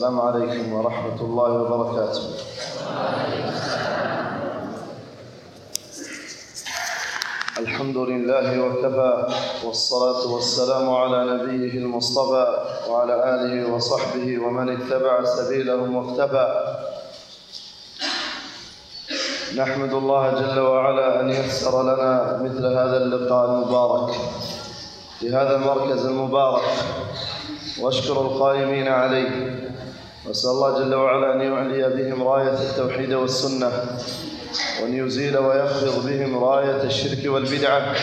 السلام عليكم ورحمة الله وبركاته. الحمد لله وكفى والصلاة والسلام على نبيه المصطفى وعلى آله وصحبه ومن اتبع سبيلهم واختفى نحمد الله جل وعلا أن يسر لنا مثل هذا اللقاء المبارك. في هذا المركز المبارك وأشكر القائمين عليه. وأسأل الله جل وعلا أن يعلي بهم راية التوحيد والسنة وأن يزيل ويخفض بهم راية الشرك والبدعة.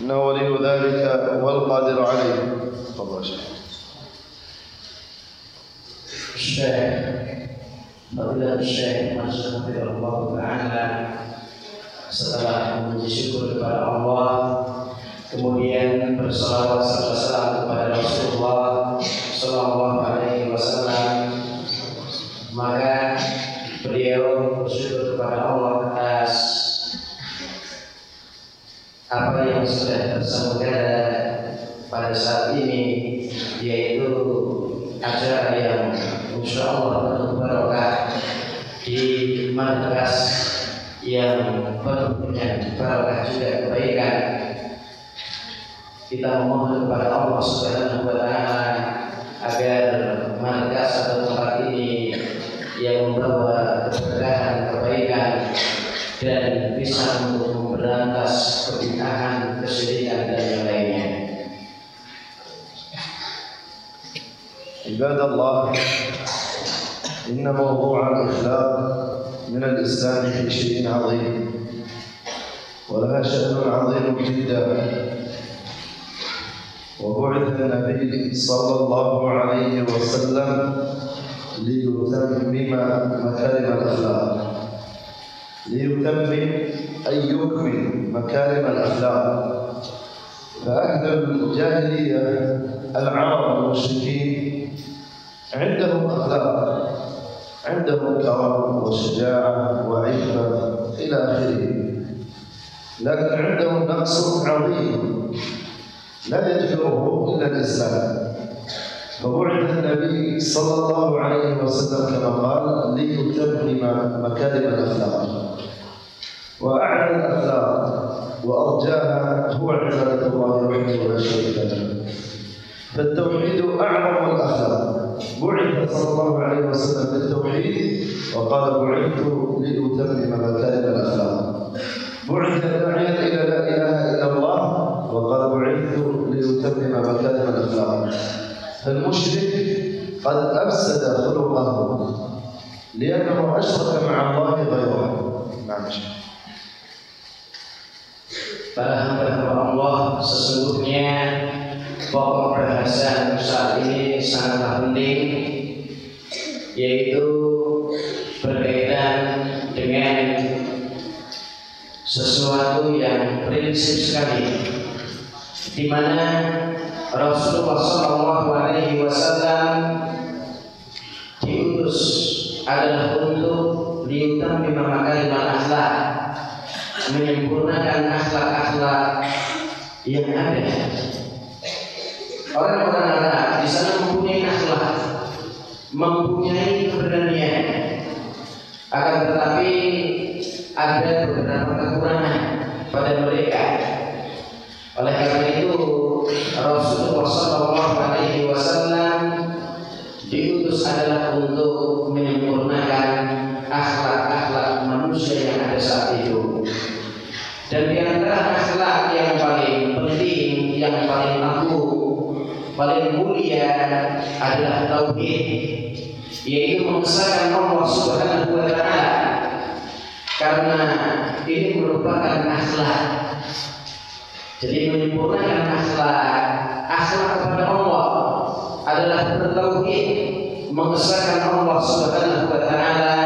إنه ولي ذلك والقادر عليه. تفضل شيخ. الشيخ فضيلة الشيخ Masya Allah Ta'ala setelah memuji syukur kepada Allah kemudian bersalawat serta salam kepada Rasulullah Sallallahu Alaihi Wasallam maka beliau bersyukur kepada Allah atas apa yang sudah terselenggara pada saat ini yaitu acara yang insya Allah penuh barokah di markas yang penuh dengan barokah juga kebaikan kita memohon kepada Allah Subhanahu wa taala agar markas atau tempat ini yang membawa keberkahan kebaikan dan bisa untuk memberantas kebid'ahan, kesyirikan dan yang lainnya. عباد الله إن موضوع الأخلاق من الإسلام في شيء عظيم ولها شأن عظيم جدا. وبعث النبي صلى الله عليه وسلم ليتمم مكارم الأخلاق. ليتمم أي يكمل مكارم الأخلاق. فأهل الجاهلية العرب المشركين عندهم أخلاق عندهم كرم وشجاعة وعفة إلى آخره. لكن عندهم نقص عظيم لا يجبره إلا الإسلام فبعث النبي صلى الله عليه وسلم كما قال ليتمم مكارم الأخلاق. وأعلى الأخلاق وأرجاها هو عبادة الله وحده لا شريك له. فالتوحيد أعظم الأخلاق. بعث صلى الله عليه وسلم بالتوحيد وقال بعثت لأتمم مكارم الأخلاق. بعث داعيا إلى لا إله إلا الله وقال بعثت لأتمم مكارم الأخلاق. فالمشرك قد أفسد خلقه لأنه أشرك مع الله غيره. نعم Para hamba Allah sesungguhnya pokok bahasan saat ini sangatlah penting yaitu berkaitan dengan sesuatu yang prinsip sekali di mana Rasulullah Shallallahu Alaihi Wasallam diutus adalah untuk liutam memakai akhlak menyempurnakan akhlak-akhlak yang ada. Orang-orang Arab di sana mempunyai akhlak, mempunyai keberanian, akan tetapi ada beberapa kekurangan pada mereka. Oleh karena itu Rasulullah Shallallahu Alaihi Wasallam diutus adalah untuk paling mulia adalah tauhid, yaitu mengesahkan Allah Subhanahu wa taala. Karena ini merupakan akhlak. Jadi menyempurnakan akhlak, akhlak kepada Allah adalah bertauhid, mengesahkan Allah Subhanahu wa taala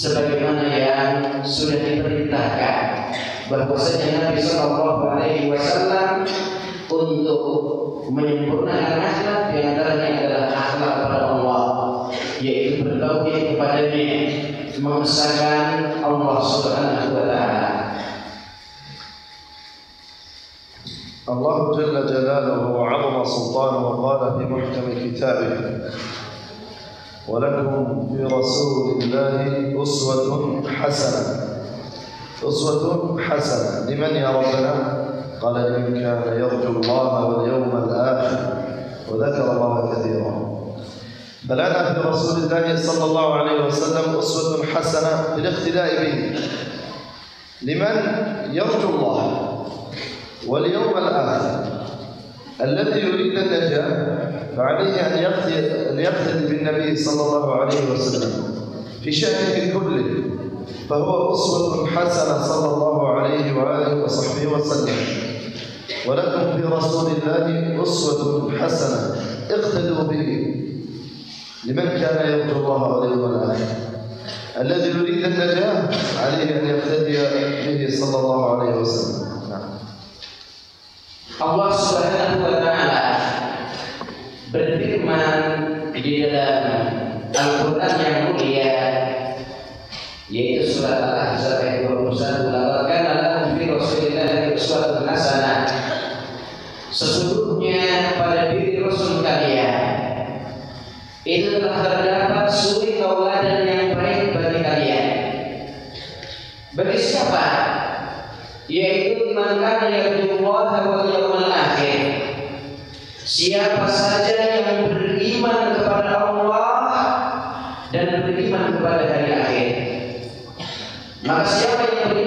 sebagaimana yang sudah diperintahkan bahwasanya Nabi Shallallahu Alaihi Wasallam untuk menyempurnakan akhlak di antaranya adalah akhlak kepada Allah yaitu bertauhid kepadanya mengesahkan Allah Subhanahu wa taala الله جل جلاله وعظم سلطانه قال في محكم كتابه ولكم في رسول الله أسوة حسنة أسوة حسنة لمن يا ربنا قال لمن كان يرجو الله واليوم الآخر وذكر الله كثيرا. فلنا في رسول الله صلى الله عليه وسلم أسوة حسنة في الاقتداء به. لمن يرجو الله واليوم الآخر الذي يريد النجاة فعليه أن يقتدي بالنبي صلى الله عليه وسلم في شأنه كله. فهو أسوة حسنة صلى الله عليه وآله وصحبه وسلم. ولكم في رسول الله أسوة حسنة اقتدوا به لمن كان يرجو الله واليوم الآخر الذي يريد النجاة عليه أن يقتدي به صلى الله عليه وسلم نعم. Allah Subhanahu wa taala berfirman di dalam Al-Qur'an yang mulia yaitu surat Al-Ahzab ayat 21 laqad kana lakum fi rasulillahi uswatun hasanah sesungguhnya pada diri Rasul kalian. Itu telah terdapat suri tauladan yang baik bagi kalian. Bagi siapa? Yaitu man kana yarjullaha wal yawmal akhir. Siapa saja yang beriman kepada Allah dan beriman kepada hari akhir. Maka siapa yang beriman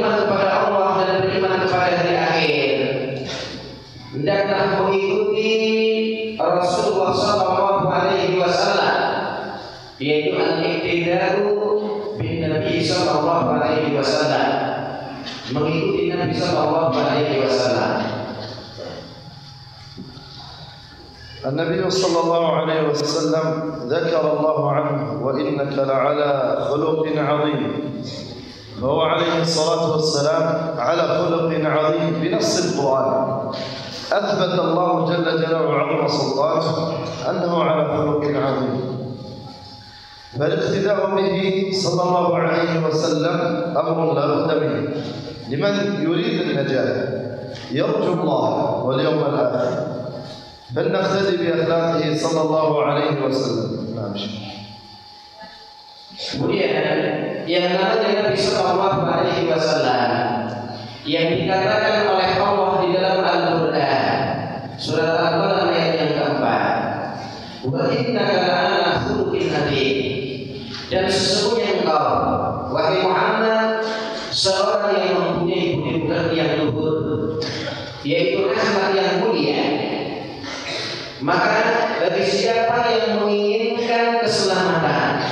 mengikuti Nabi Sallallahu Alaihi Wasallam. النبي صلى الله عليه وسلم ذكر الله عنه وإنك لعلى خلق عظيم. فهو عليه الصلاة والسلام على خلق عظيم بنص القرآن. أثبت الله جل جلاله عظم سلطانه أنه على خلق عظيم. فالاقتداء به صلى الله عليه وسلم أمر لا بد منه. لمن يريد النجاة يرجو الله واليوم الآخر فلنقتدي بأخلاقه صلى الله عليه وسلم نعم Kemudian yang namanya Nabi Sallallahu Alaihi Wasallam yang dikatakan oleh Allah di dalam Al-Quran surat Al-Qalam ayat yang keempat. Wa inna la'ala khuluqin nabi dan sesungguhnya engkau wahai Muhammad yaitu akhlak yang mulia maka bagi siapa yang menginginkan keselamatan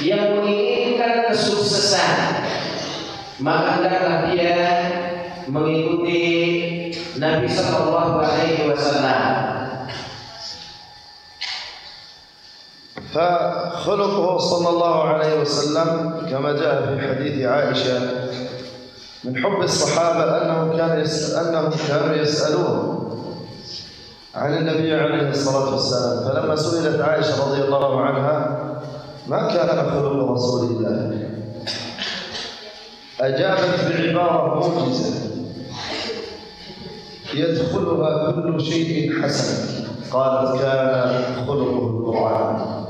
yang menginginkan kesuksesan maka hendaklah dia mengikuti Nabi Sallallahu Alaihi Wasallam فخلقه صلى الله عليه وسلم كما جاء في حديث عائشة من حب الصحابة أنه كان أنهم كانوا يسألون عن النبي عليه الصلاة والسلام. فلما سئلت عائشة رضي الله عنها ما كان خلق رسول الله؟ أجابت بعبارة موجزة. يدخلها كل شيء حسن. قالت كان خلقه القرآن.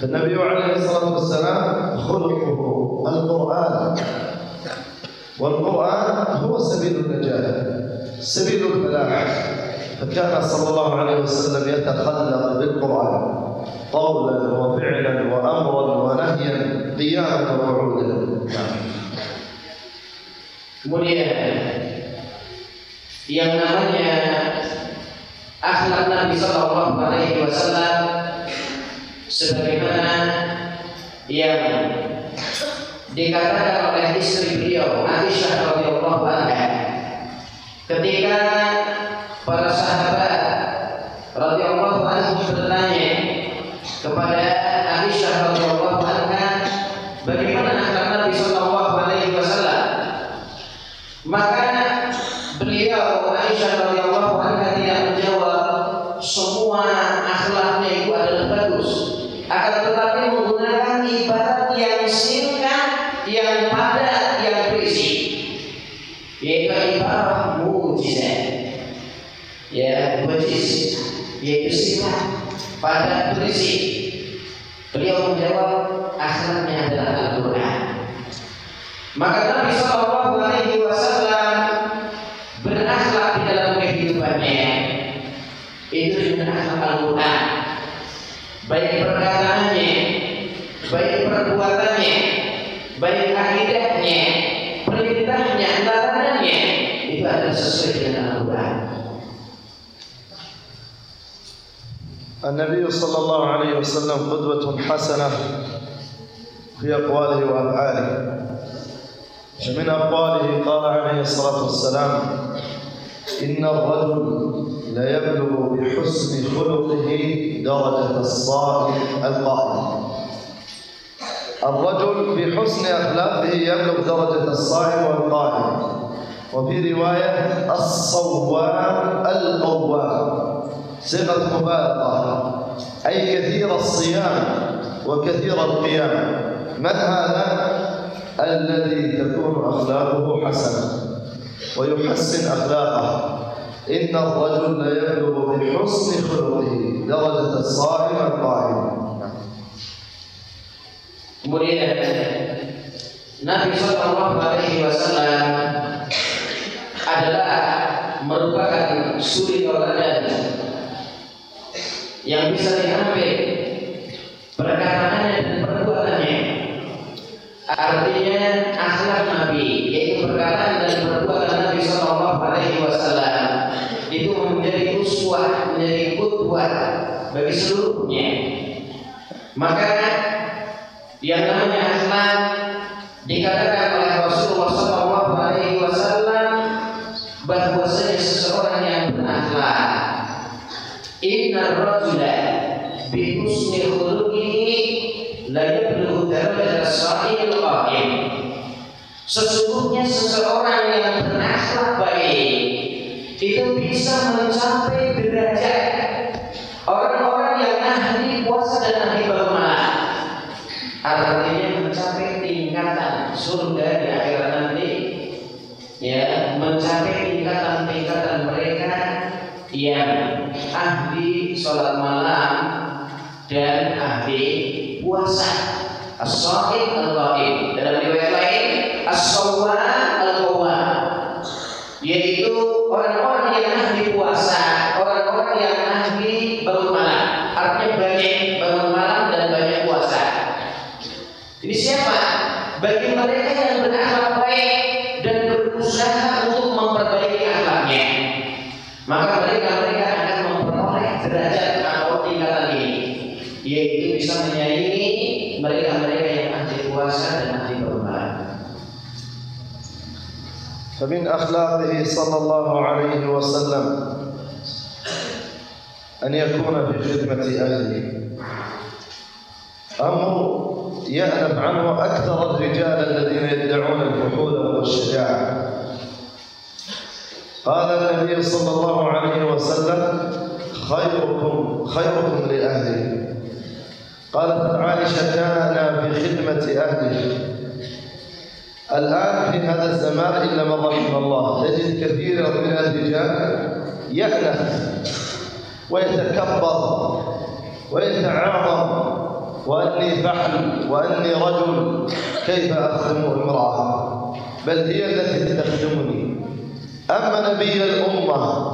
فالنبي عليه الصلاة والسلام خلقه القرآن. والقرآن هو سبيل النجاة سبيل الفلاح فكان صلى الله عليه وسلم يتخلق بالقرآن قولا وفعلا وأمرا ونهيا قياما وقعودا. Kemudian yang namanya akhlak Nabi Sallallahu Alaihi Wasallam sebagaimana yang dikatakan oleh istri beliau Aisyah radhiyallahu anha ketika para sahabat radhiyallahu anhum bertanya kepada Aisyah radhiyallahu anha bagaimana akhlak Nabi sallallahu alaihi wasallam? Maka beliau Aisyah radhiyallahu anha tidak menjawab semua akhlaknya itu adalah bagus akan tetapi menggunakan ibarat yang singkat yang padat yang berisi yaitu ibarat mudah mujizat. Mujiz yaitu sifat pada berisi. Beliau menjawab akhlaknya adalah Al-Quran. Maka Nabi Shallallahu Alaihi Wasallam berakhlak di dalam kehidupannya itu dengan akhlak Al-Quran. Baik النبي صلى الله عليه وسلم قدوة حسنة في أقواله وأفعاله. فمن أقواله قال عليه الصلاة والسلام إن الرجل لا يبلغ بحسن خلقه درجة الصائم القائم. الرجل بحسن أخلاقه يبلغ درجة الصائم والقائم. وفي رواية الصوام القوام صيغة مبالغة. أي كثير الصيام وكثير القيام. من هذا؟ الذي تكون أخلاقه حسنة ويحسن أخلاقه. إن الرجل لا يبلغ بحسن خلقه درجة الصائم القائم. Kemudian Nabi Shallallahu Alaihi Wasallam adalah merupakan suri tauladan yang bisa diambil perkataannya dan perbuatannya. Artinya akhlak Nabi, yaitu perkataan dan perbuatan Nabi Shallallahu Alaihi Wasallam itu menjadi uswah, menjadi kutwah bagi seluruhnya. Maka yang namanya akhlak dikatakan oleh Rasulullah Shallallahu Alaihi Wasallam bahwasanya seseorang Inna rajula bi husni khuluqihi la yablughu darajat as-sa'il qa'im. Sesungguhnya seseorang yang berakhlak baik itu bisa mencapai derajat orang-orang yang ahli puasa dan ahli bangun Artinya mencapai tingkatan surga di akhirat nanti ya mencapai tingkatan-tingkatan mereka yang ahli sholat malam dan ahli puasa. As-sahih al-ghaib dalam riwayat lain as-sawwan al-qawwam yaitu orang-orang yang ahli puasa, orang-orang yang ahli bangun malam. Artinya banyak bangun malam dan banyak puasa. Ini siapa? Bagi mereka yang berakhlak baik dan berusaha untuk memperbaiki akhlaknya. Maka mereka derajat atau tingkatan ini, yaitu bisa menyaingi mereka-mereka yang ahli puasa dan ahli. فمن أخلاقه صلى الله عليه وسلم أن يكون في خدمة أهله أمر يألف عنه أكثر الرجال الذين يدعون الفحول والشجاعة قال النبي صلى الله عليه وسلم خيركم خيركم لأهله. قالت عائشة كان في خدمة أهله. الآن في هذا الزمان إلا من رحم الله. تجد كثيرا من الرجال يأنف ويتكبر ويتعاظم. وأني فحل وأني رجل كيف أخدم امرأة؟ بل هي التي تخدمني. أما نبي الأمة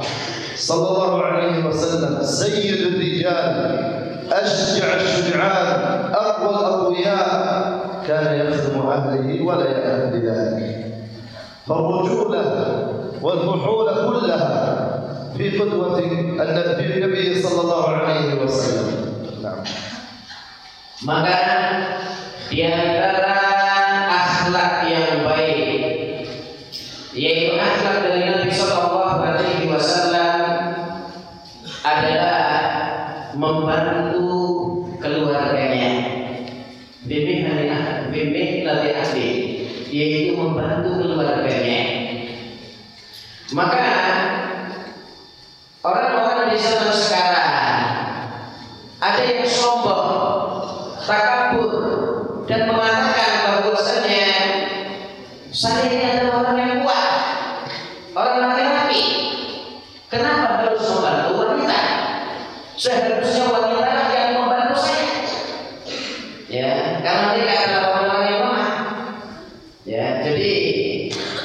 صلى الله عليه وسلم سيد الرجال أشجع الشجعان أقوى الأقوياء. كان يخدم أهله ولا يأهل بذلك. فالرجولة والفحول كلها في قدوة النبي صلى الله عليه وسلم. نعم. Maka di antara akhlak yang baik yaitu akhlak Maka orang-orang di zaman sekarang ada yang sombong, takabur dan mengatakan bahwasanya saya ini adalah orang yang kuat, orang laki-laki. Kenapa harus membantu wanita? Seharusnya wanita yang membantu saya. Ya, karena mereka adalah orang-orang yang lemah. Ya, jadi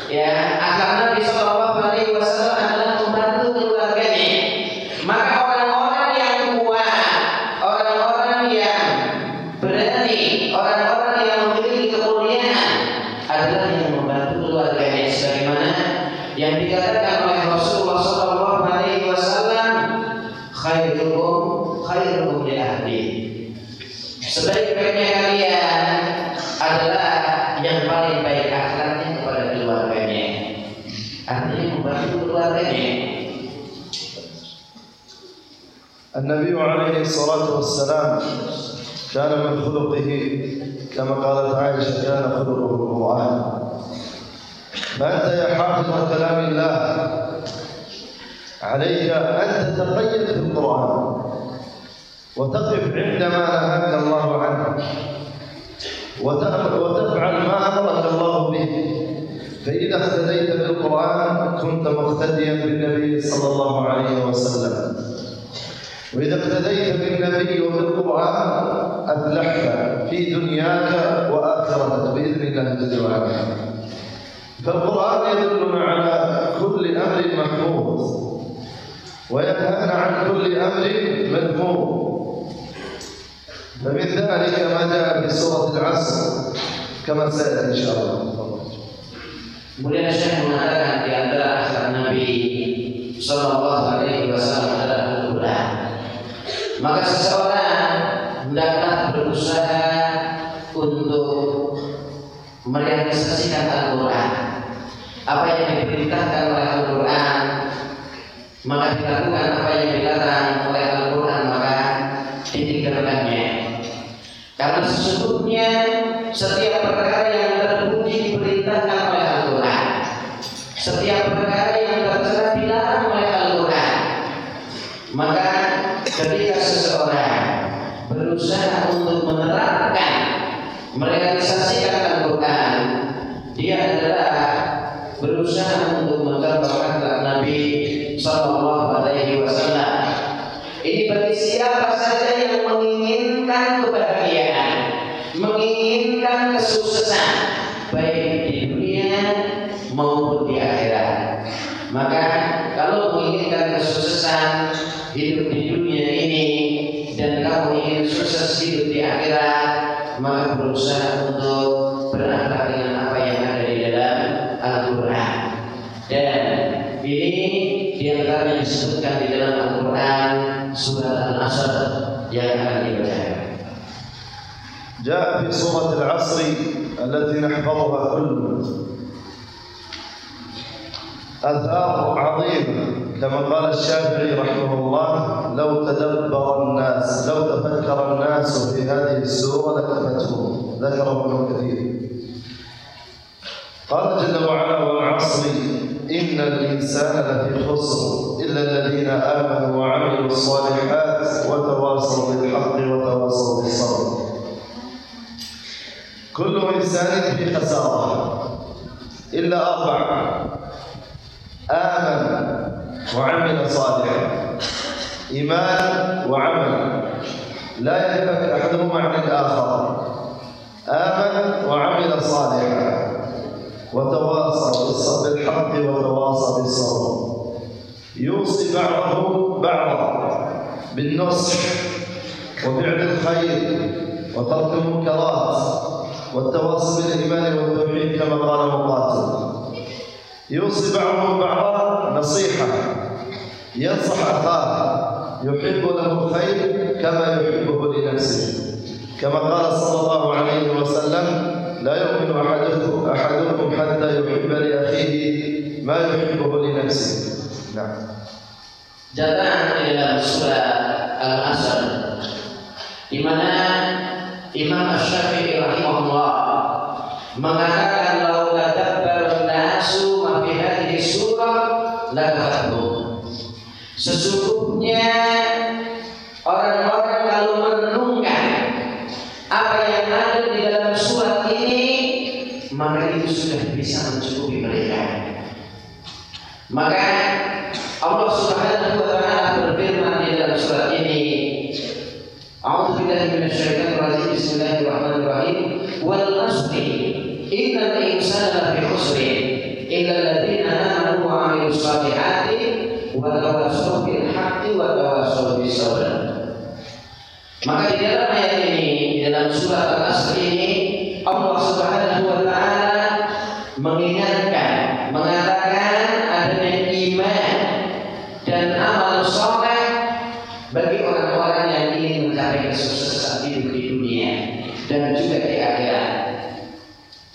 ya akhlak bisa Shallallahu الصلاة والسلام كان من خلقه كما قالت عائشة كان خلقه القرآن فأنت يا حافظ كلام الله عليك أن تتقيد في القرآن وتقف عندما نهاك الله عنه وتفعل ما أمرك الله به. فإذا اهتديت بالقرآن كنت مقتديا بالنبي صلى الله عليه وسلم. وإذا اقتديت بالنبي وبالقرآن أفلحت في دنياك وآخرتك بإذن الله جل وعلا فالقرآن يدلنا على كل أمر محمود وينهانا عن كل أمر مذموم. فمن ذلك ما جاء في سورة العصر كما سيأتي إن شاء الله. Kemudian Syekh mengatakan di antara Sallallahu Alaihi Wasallam adalah Al-Quran. Maka seseorang hendaklah berusaha untuk merealisasikan Al-Quran. Apa yang diperintahkan oleh Al-Quran, maka dilakukan apa yang dilarang oleh Al-Quran, maka ditinggalkannya. Karena sesungguhnya setiap perkara yang terbukti diperintahkan oleh Al-Quran, setiap perkara yang tercela dilarang oleh Al-Quran, maka ketika seseorang berusaha untuk menerapkan, merealisasikan Al-Quran, dia adalah berusaha untuk mencontoh akhlak Nabi Sallallahu Alaihi Wasallam. Ini bagi siapa saja yang menginginkan kebahagiaan, جاء في سورة العصر التي نحفظها كلنا آثار عظيمة كما قال الشافعي رحمه الله لو تدبر الناس لو تفكر الناس في هذه السورة لكفتهم ذكره ابن كثير. قال جل وعلا والعصر إن الإنسان لفي خسر إلا الذين آمنوا وعملوا الصالحات وتواصوا بالحق وتواصوا بالصبر. إنسان في خسارة. إلا أربعة آمن وعمل صالحا. إيمان وعمل لا ينفك أحدهما عن الآخر. آمن وعمل صالحا. وتواصى بالحق وتواصى بالصبر. يوصي بعضهم بعضا بالنصح وفعل الخير وترك المنكرات. والتواصي بالإيمان والتوحيد كما قال مقاتل. يوصي بعضهم بعضا نصيحة. ينصح أخاه. يحب له الخير كما يحبه لنفسه. كما قال صلى الله عليه وسلم لا يؤمن احدكم أحدكم حتى يحب لأخيه ما يحبه لنفسه. نعم. Datang di dalam di mana Imam Asy-Syafi'i rahimahullah mengatakan lau tadabbaru nasu ma fi hadhihi surah la Sesungguhnya orang-orang kalau merenungkan apa yang ada di dalam surat ini maka itu sudah bisa mencukupi mereka. Maka Allah Subhanahu wa taala berfirman di dalam surat ini A'udzubillahi minasyaitonir rajim Bismillahirrahmanirrahim. Wal asri innal insana lafi khusrin. Illa alladziina aamanu wa 'amilus shalihati wa tawassaw bil haqqi wa tawassaw bis sabr. Maka di dalam ayat ini di dalam surat Al-Asr ini Allah Subhanahu wa taala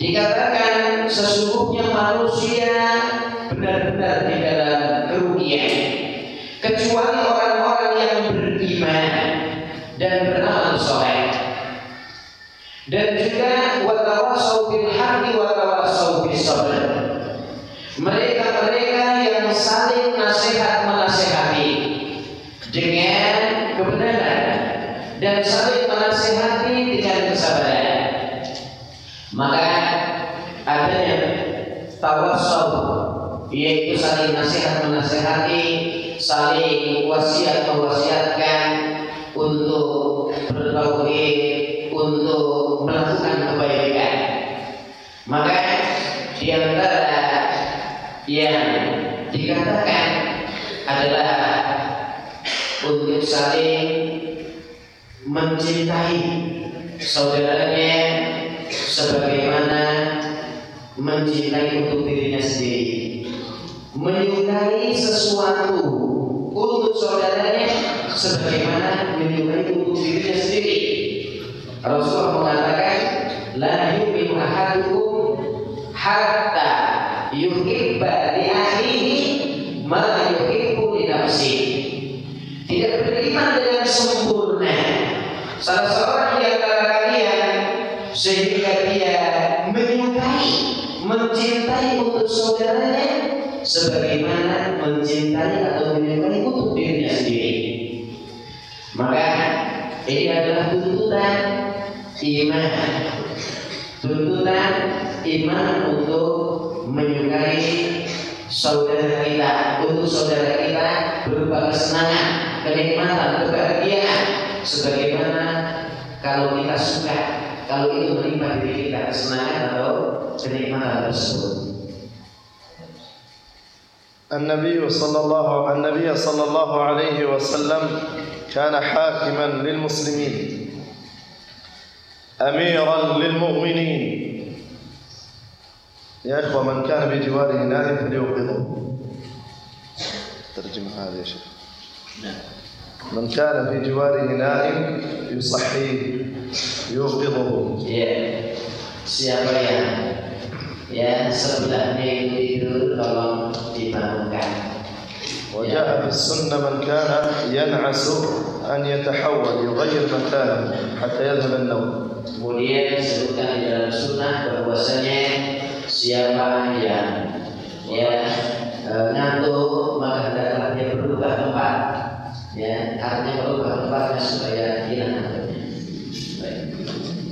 Dikatakan sesungguhnya manusia benar-benar di dalam kerugian kecuali orang-orang yang beriman dan beramal soleh dan juga watawasau bil haqqi watawasau bis sabr. Mereka-mereka yang saling nasihat menasehati dengan kebenaran dan saling menasehati dengan kesabaran. Maka tawassul yaitu saling nasihat menasehati, saling wasiat mewasiatkan untuk bertauhid, untuk melakukan kebaikan. Maka di antara yang dikatakan adalah untuk saling mencintai saudaranya sebagaimana mencintai untuk dirinya sendiri. Menyukai sesuatu untuk saudaranya sebagaimana menyukai untuk dirinya sendiri. Rasulullah mengatakan la yu'minu ahadukum hatta yuhibba li akhihi ma yuhibbu li nafsihi. Tidak beriman dengan sempurna. Salah seorang mencintai untuk saudaranya sebagaimana mencintai atau menyukai untuk dirinya sendiri. Maka ini adalah tuntutan iman. Tuntutan iman untuk menyukai saudara kita. Untuk saudara kita berupa kesenangan kenikmatan kebahagiaan. Sebagaimana kalau kita suka kalau itu menimpa diri kita kesenangan atau kenikmatan tersebut النبي صلى الله النبي صلى الله عليه وسلم كان حاكما للمسلمين أميرا للمؤمنين. يا إخوة من كان بجواره نائم فليوقظه. ترجم هذا يا شيخ. من كان في جواره نائم يصحيه يوقظه. Siapa yang ya sebelahnya itu tidur tolong dibangunkan وجاء في السنة من كان ينعس أن يتحول يغير مكانه حتى يذهب النوم Kemudian disebutkan di dalam sunnah bahwasanya siapa yang ya e, ngantuk maka hendaklah dia berubah tempat. Ya, artinya berubah tempatnya supaya hilang ngantuknya.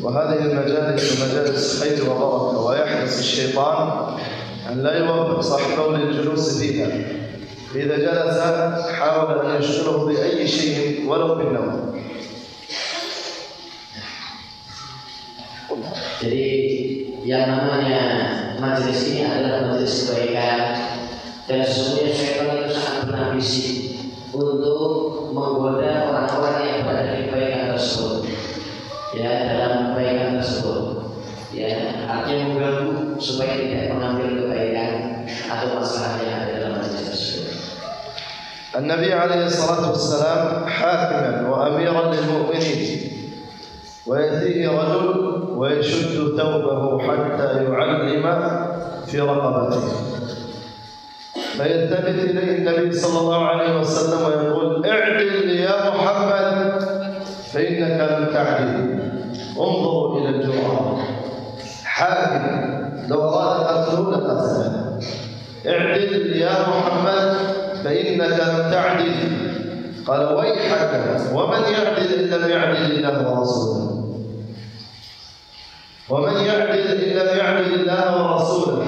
وهذه المجالس مجالس خير وبركة ويحرص الشيطان أن لا يوفق صاحبه للجلوس فيها إذا جلس حاول أن يشغله بأي شيء ولو بالنوم Jadi yang namanya majelis ini adalah majelis kebaikan dan sesungguhnya syaitan itu sangat berambisi untuk menggoda orang-orang yang berada di kebaikan tersebut ya dalam kebaikan tersebut. Ya artinya mengganggu supaya tidak mengambil kebaikan atau masalah yang ada dalam majelis tersebut. النبي عليه الصلاة والسلام حاكما وأميرا للمؤمنين ويأتيه رجل ويشد ثوبه حتى يعلم في رقبته فيلتفت إليه النبي صلى الله عليه وسلم ويقول اعدل يا محمد فإنك لم تعدل انظروا إلى الجرأة حاكم لو أراد قتله لقتله اعدل يا محمد فإنك لم تعدل. قال ويحك ومن يعدل إن لم يعدل الله ورسوله؟ ومن يعدل إن لم يعدل الله ورسوله؟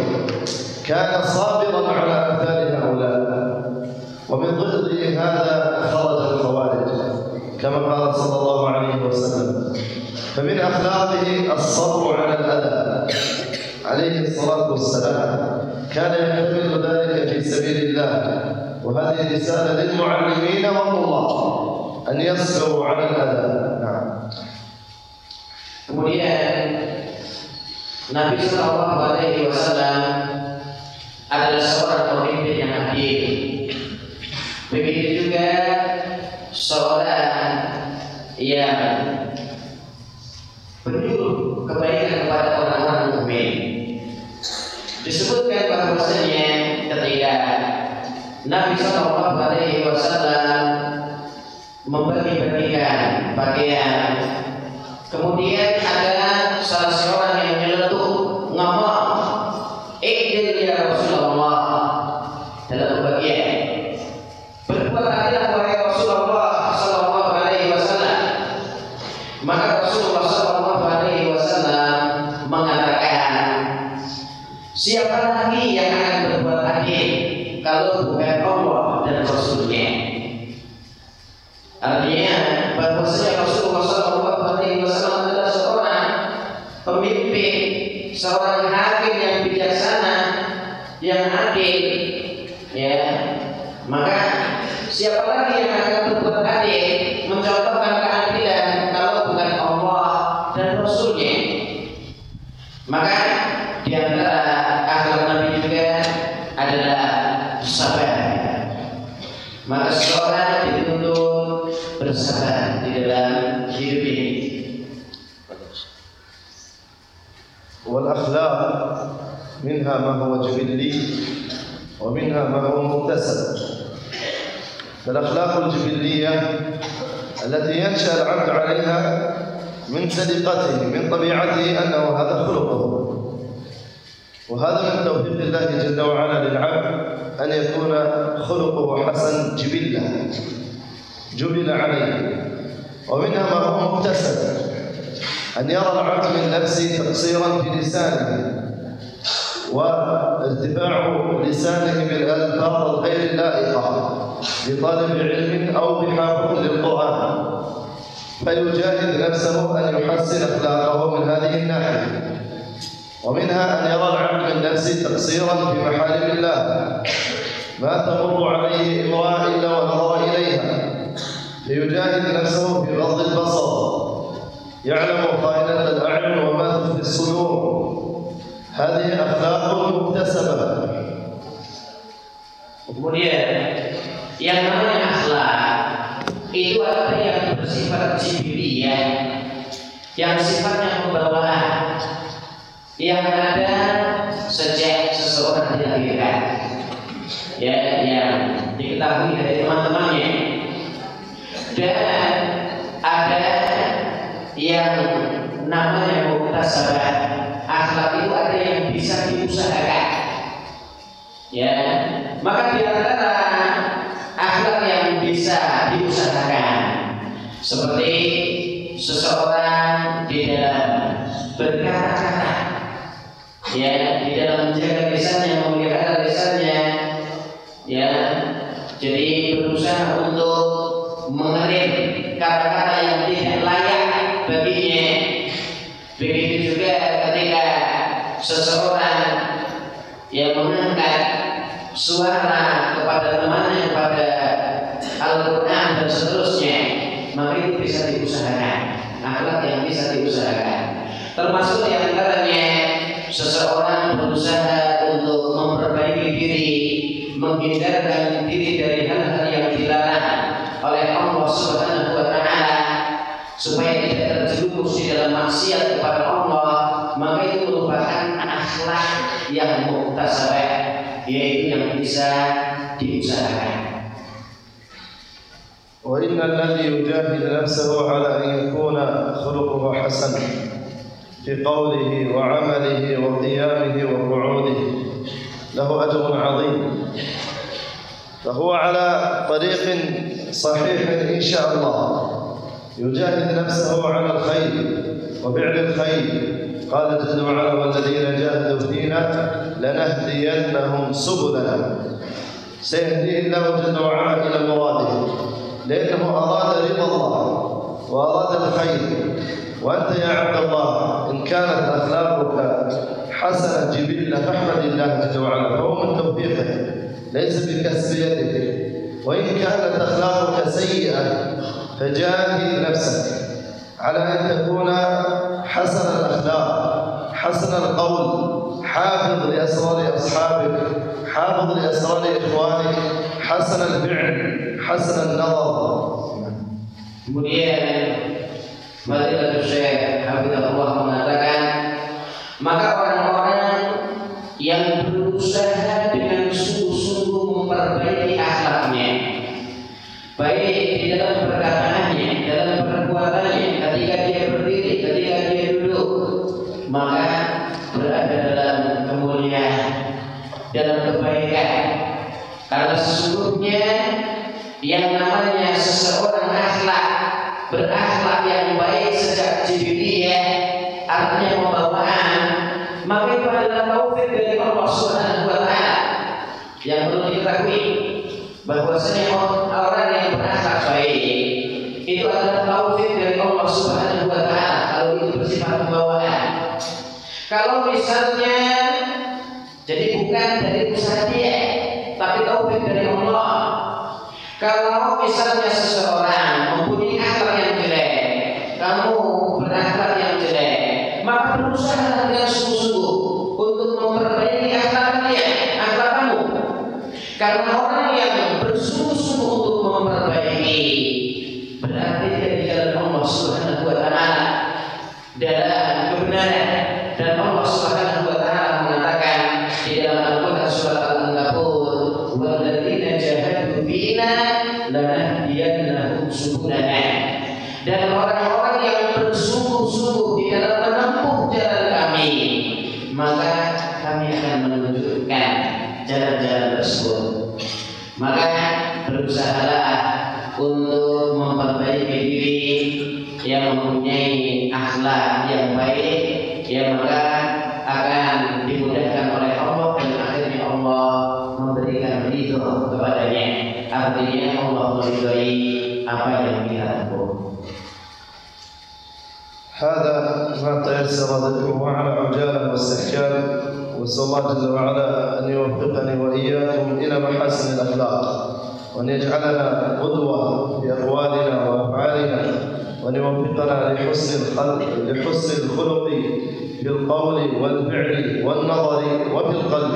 كان صابرا على أمثال هؤلاء. ومن ضد هذا خرج الخوارج. كما قال صلى الله فمن أخلاقه الصبر على الأذى. عليه الصلاة والسلام. كان يحتمل ذلك في سبيل الله. وهذه رسالة للمعلمين والطلاب. أن يصبروا على الأذى. نعم. Kemudian Nabi Shallallahu Alaihi Wasallam adalah seorang pemimpin yang adil. Begitu juga seorang yang penuh kebaikan kepada orang-orang mukmin. Disebutkan bahwasanya ketika Nabi Shallallahu Alaihi Wasallam membagi-bagikan pakaian, kemudian ada salah seorang yang nyeletuk ngomong, "Ikdil ya Rasulullah" dalam bagian berbuat adil wahai Rasulullah Sallallahu Alaihi Wasallam. Maka Rasulullah Sallallahu Alaihi Wasallam mengatakan, siapa lagi yang akan berbuat adil kalau bukan Allah dan Rasulnya? Artinya bahwasanya Rasulullah Sallallahu Alaihi Wasallam adalah seorang pemimpin, seorang hakim yang bijaksana, yang adil, ya. Maka siapa lagi yang akan berbuat adil, منها ما هو جبلي ومنها ما هو مكتسب فالأخلاق الجبلية التي ينشأ العبد عليها من سلقته من طبيعته أنه هذا خلقه. وهذا من توفيق الله جل وعلا للعبد أن يكون خلقه حسن جبلة جبل عليه. ومنها ما هو مكتسب أن يرى العبد من نفسه تقصيرا في لسانه. وارتفاع لسانه بالألفاظ الغير اللائقة لطالب علم أو بحافظ للقرآن. فيجاهد نفسه أن يحسن أخلاقه من هذه الناحية ومنها أن يرى العبد من نفسه تقصيرا في محارم الله ما تمر عليه إمرأة إلا ونظر إليها. فيجاهد نفسه في غض البصر يعلم خائنة الأعين وما تخفي الصدور. هذه أخلاق مكتسبة Kemudian yang namanya akhlak itu ada yang bersifat jibiliyah, yang sifatnya pembawaan, yang ada sejak seseorang dilahirkan, ya yang diketahui dari teman-temannya, dan ada yang namanya muktasabah. Akhlak itu ada yang bisa diusahakan. Ya, maka di antara akhlak yang bisa diusahakan seperti seseorang di dalam berkata-kata ya di dalam menjaga lisannya memelihara lisannya ya jadi berusaha untuk mengerim kata-kata yang suara kepada temannya kepada Al-Quran dan seterusnya maka itu bisa diusahakan. Akhlak yang bisa diusahakan. Termasuk di antaranya seseorang berusaha untuk memperbaiki diri menghindarkan diri dari hal-hal yang dilarang oleh Allah Subhanahu wa taala supaya tidak terjerumus di dalam maksiat kepada Allah maka itu merupakan akhlak yang muktasabah yaitu yang bisa diusahakan. وإن الذي يجاهد نفسه على أن يكون خلقه حسن في قوله وعمله وقيامه وقعوده له أجر عظيم. فهو على طريق صحيح إن شاء الله. يجاهد نفسه على الخير وفعل الخير. قال جل وعلا والذين جاهدوا فينا لنهدينهم سبلنا. سيهديه الله جل وعلا إلى مراده لأنه أراد رضا الله وأراد الخير. وأنت يا عبد الله إن كانت أخلاقك حسنة جبلة فاحمد الله جل وعلا فهو من توفيقه ليس بكسب يدك. وإن كانت أخلاقك سيئة فجاهد نفسك على أن تكون حسن الأخلاق حسن القول حافظ لأسرار أصحابك حافظ لأسرار إخوانك حسن الفعل حسن النظر. Kemudian Fadilatul Syekh Hafizahullah mengatakan maka sesungguhnya yang namanya seseorang akhlak berakhlak yang baik sejak jibiliyah artinya pembawaan. Maka itu adalah taufik dari Allah Subhanahu wa taala. Yang perlu diketahui bahwasanya orang yang berakhlak baik itu adalah taufik dari Allah Subhanahu wa taala. Kalau itu bersifat pembawaan. Kalau misalnya jadi bukan dari usaha dia tapi taufik dari Allah kalau misalnya seseorang mempunyai akhlak yang jelek, kamu berakhlak yang jelek, maka berusaha ذكره على عجالا واستحجال واسال الله جل وعلا أن يوفقني وإياكم إلى محاسن الأخلاق وأن يجعلنا قدوة في أقوالنا وأفعالنا وأن يوفقنا لحسن الخلق لحسن الخلق في القول والفعل والنظر وفي القلب.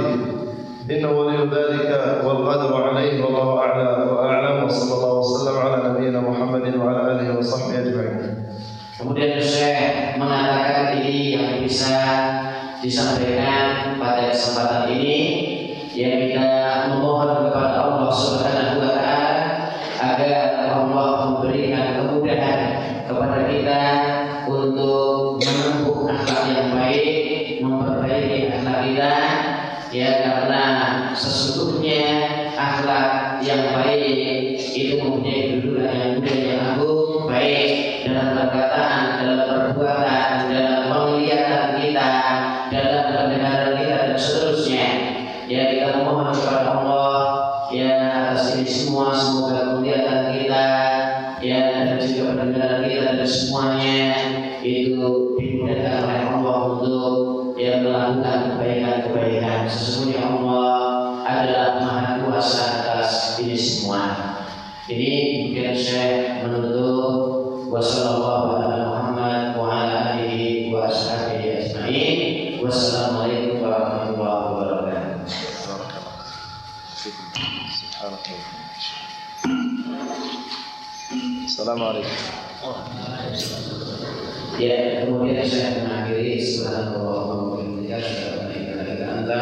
انه ولي ذلك والقدر عليه والله أعلى وأعلم وصلى الله وسلم على نبينا محمد وعلى eله وصحبه أجمعين. Kemudian Syekh mengatakan ini yang bisa disampaikan pada kesempatan ini yang kita memohon kepada Allah Subhanahu wa taala agar Allah memberikan kemudahan kepada kita untuk menempuh akhlak yang baik, memperbaiki akhlak kita ya karena sesungguhnya akhlak yang baik itu mempunyai kedudukan yang mulia yang agung baik dalam perkataan, dalam perbuatan, dalam penglihatan kita, dalam pendengaran kita dan seterusnya. Ya kita memohon kepada Allah ya atas ini semua semoga penglihatan kita ya dan juga pendengaran kita dan semuanya itu dimudahkan oleh Allah untuk ya melakukan kebaikan-kebaikan. Sesungguhnya Allah adalah Maha Kuasa atas ini semua. Ini mungkin saya menutup Muhammad wa ala alihi wa ashabihi ajma'in. Wassalamualaikum warahmatullahi wabarakatuh. بارك الله فيكم سبحانك السلام عليكم Ya, kemudian saya mengakhiri subhanallah wa bihamdika asyhadu an la ilaha illa anta